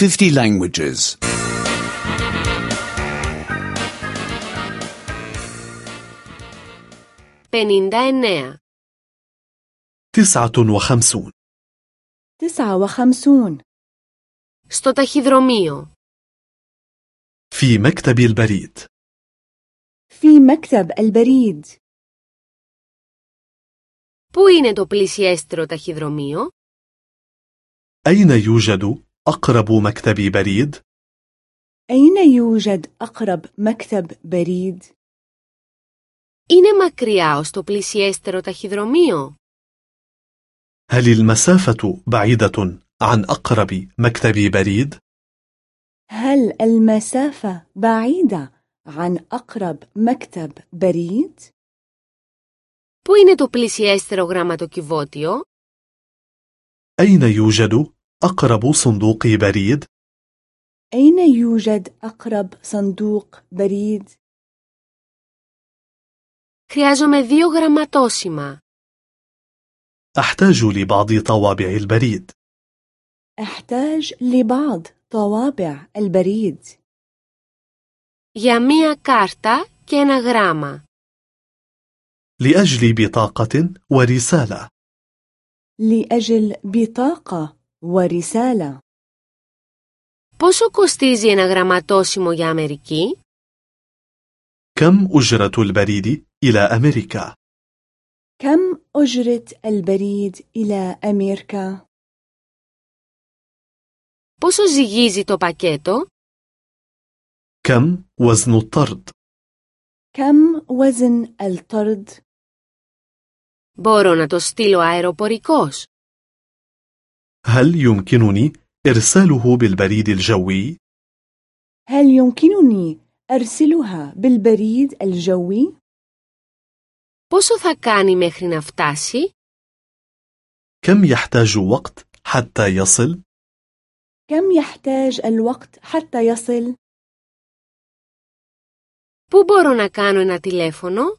50 languages. 59. تسعة وخمسون تسعة وخمسون Στο ταχυδρομείο. في مكتب البريد في مكتب البريد Πού είναι το πλησιέστερο ταχυδρομείο? أين يوجد أقرب مكتب بريد؟ أين يوجد أقرب مكتب بريد؟ Είναι μακριά ως το πλησιέστερο ταχυδρομείο? هل المسافة بعيدة عن أقرب مكتب بريد؟ هل المسافة بعيدة عن أقرب مكتب بريد؟ Πού είναι το πλησιέστερο γραμματοκιβώτιο? أين يوجد أقرب صندوق بريد؟ أين يوجد أقرب صندوق بريد؟ Χρειάζομαι δύο γραμματόσημα. أحتاج لبعض طوابع البريد أحتاج لبعض طوابع البريد Για μία κάρτα και ένα γράμμα. لأجل بطاقة ورسالة لأجل بطاقة ورسالة Πόσο κοστίζει ένα γραμματόσημο για Αμερική? كم أجرة البريد إلى أمريكا؟ كم أجرة البريد إلى أمريكا؟ Πόσο ζυγίζει το πακέτο? كم وزن الطرد؟ كم وزن الطرد؟ Μπορώ να το στείλω αεροπορικός. هل يمكنني إرساله بالبريد الجوي؟ هل يمكنني أرسلها بالبريد الجوي؟ Πόσο θα κάνει μέχρι να φτάσει? كم يحتاج وقت حتى يصل؟ كم يحتاج الوقت حتى يصل؟ Πού μπορώ να κάνω ένα τηλέφωνο?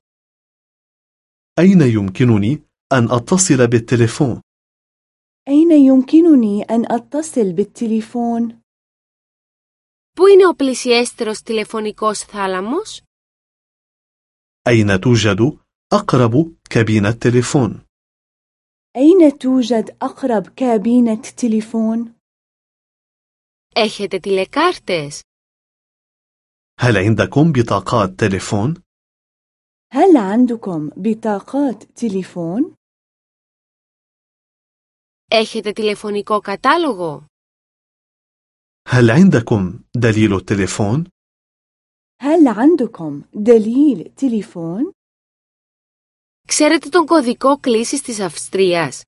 أين يمكنني أن أتصل بالتليفون؟ أين يمكنني أن أتصل بالتليفون؟ Πού είναι ο πλησιέστερος τηλεφωνικός θάλαμος? أين توجد أقرب كابينة تليفون؟ أين توجد أقرب كابينة تليفون؟ Έχετε τηλεκάρτες? هل عندكم بطاقات تليفون؟ هل عندكم بطاقات تليفون؟ Έχετε τηλεφωνικό κατάλογο? هل عندكم دليل التليفون؟ هل عندكم دليل تليفون؟ Ξέρετε τον κωδικό κλήσης της Αυστρίας?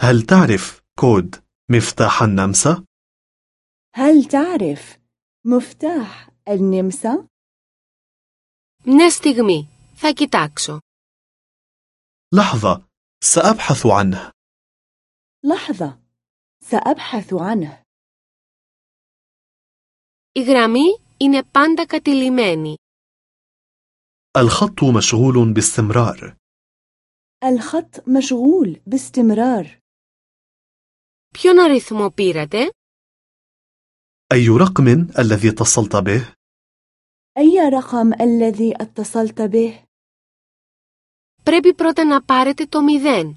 هل تعرف كود مفتاح النمسا؟ هل تعرف مفتاح النمسا؟ Μια στιγμή. Θα κοιτάξω. لحظة سأبحث عنه لحظة سأبحث عنه Η γραμμή είναι πάντα κατηλημένη. الخط مشغول باستمرار الخط مشغول باستمرار Ποιον αριθμό πήρατε? أي رقم الذي اتصلت به؟ أي رقم الذي اتصلت به؟ Πρέπει πρώτα να πάρετε το μηδέν.